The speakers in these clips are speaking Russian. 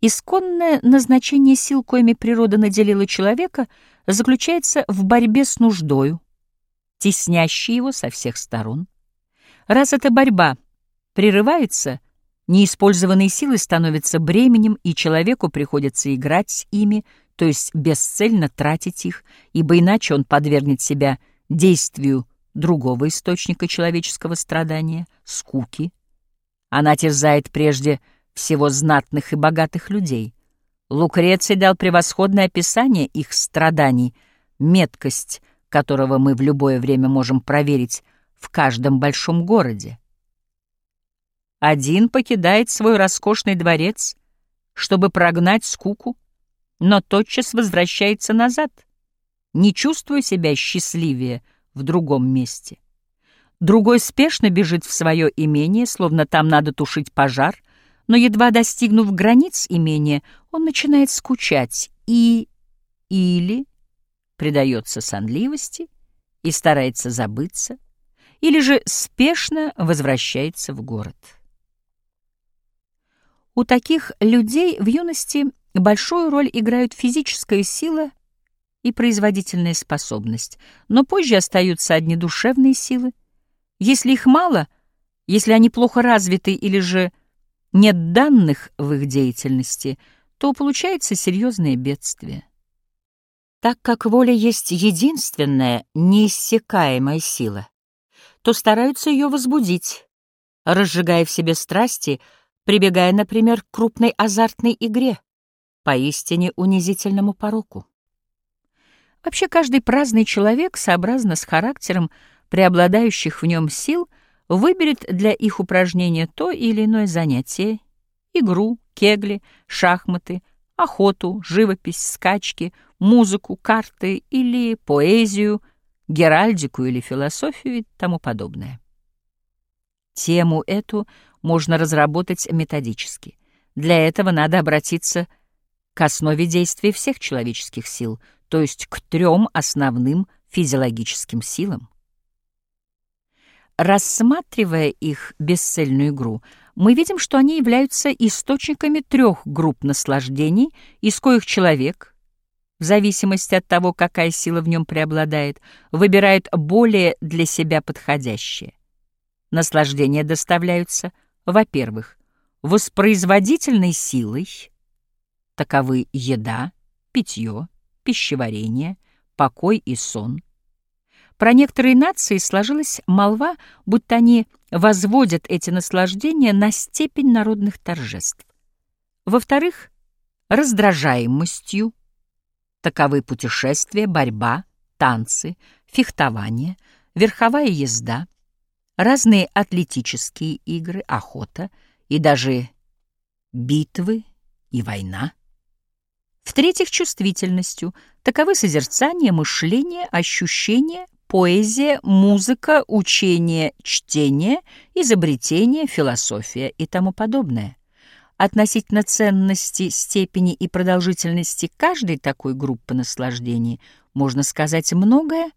Исконное назначение сил, коими природа наделила человека, заключается в борьбе с нуждою, теснящей его со всех сторон. Раз эта борьба прерывается, неиспользованные силы становятся бременем, и человеку приходится играть с ими, то есть бесцельно тратить их, ибо иначе он подвергнет себя действию другого источника человеческого страдания — скуки. Она терзает прежде всего знатных и богатых людей. Лукреций дал превосходное описание их страданий, меткость которого мы в любое время можем проверить в каждом большом городе. Один покидает свой роскошный дворец, чтобы прогнать скуку, но тотчас возвращается назад, не чувствуя себя счастливее в другом месте. Другой спешно бежит в свое имение, словно там надо тушить пожар, но, едва достигнув границ имения, он начинает скучать и... или предается сонливости и старается забыться, или же спешно возвращается в город. У таких людей в юности большую роль играют физическая сила и производительная способность, но позже остаются одни душевные силы. Если их мало, если они плохо развиты или же нет данных в их деятельности, то получается серьезное бедствие. Так как воля есть единственная, неиссякаемая сила, то стараются ее возбудить, разжигая в себе страсти, прибегая, например, к крупной азартной игре, поистине унизительному пороку. Вообще каждый праздный человек, сообразно с характером преобладающих в нем сил, выберет для их упражнения то или иное занятие — игру, кегли, шахматы, охоту, живопись, скачки, музыку, карты или поэзию, геральдику или философию и тому подобное. Тему эту можно разработать методически. Для этого надо обратиться к основе действия всех человеческих сил, то есть к трем основным физиологическим силам. Рассматривая их бесцельную игру, мы видим, что они являются источниками трех групп наслаждений, из коих человек, в зависимости от того, какая сила в нем преобладает, выбирает более для себя подходящее. Наслаждения доставляются, во-первых, воспроизводительной силой, таковы еда, питье, пищеварение, покой и сон. Про некоторые нации сложилась молва, будто они возводят эти наслаждения на степень народных торжеств. Во-вторых, раздражаемостью, таковы путешествия, борьба, танцы, фехтование, верховая езда, разные атлетические игры, охота и даже битвы и война. В-третьих, чувствительностью. Таковы созерцание, мышление, ощущение, поэзия, музыка, учение, чтение, изобретение, философия и тому подобное. Относительно ценности, степени и продолжительности каждой такой группы наслаждений можно сказать многое,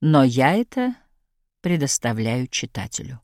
но я это предоставляю читателю.